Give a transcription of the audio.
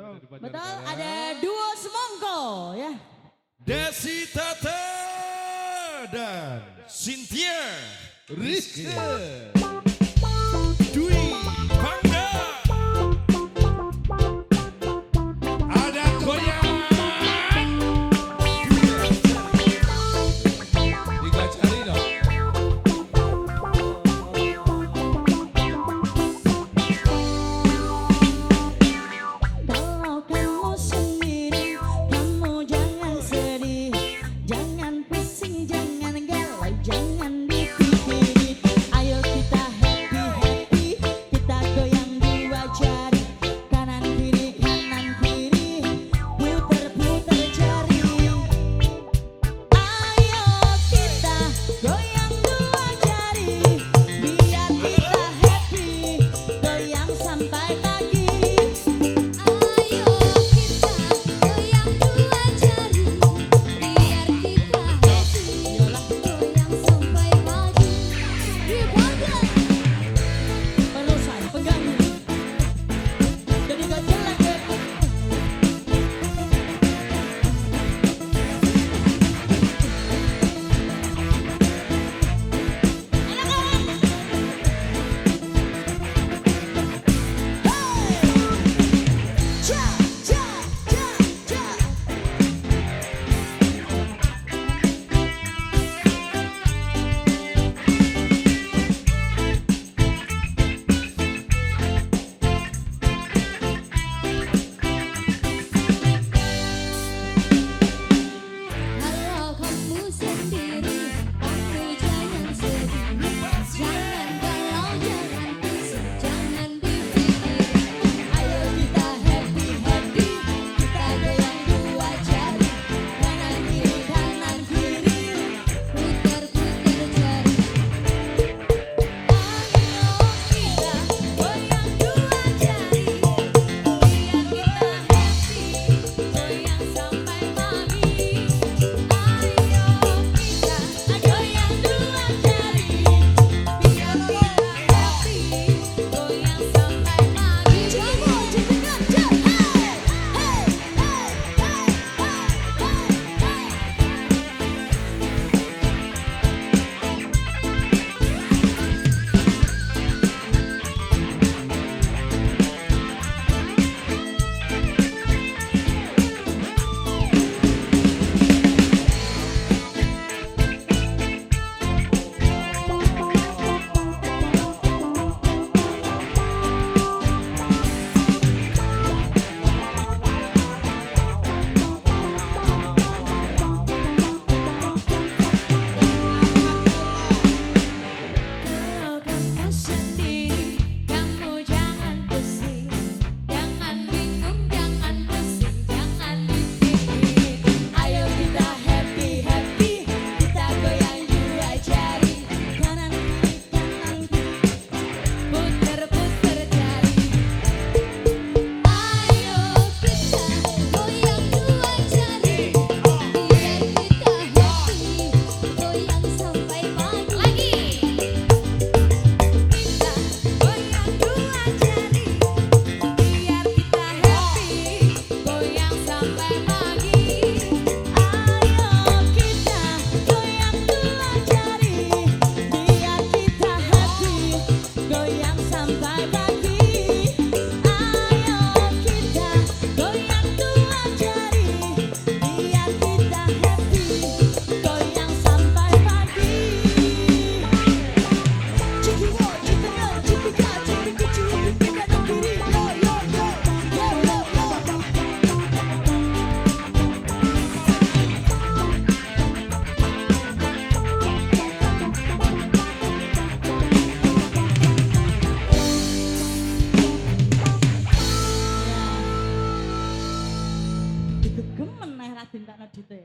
Betul, ada duo semongko ya. Desi Tata dan Cynthia Rizky. Not today.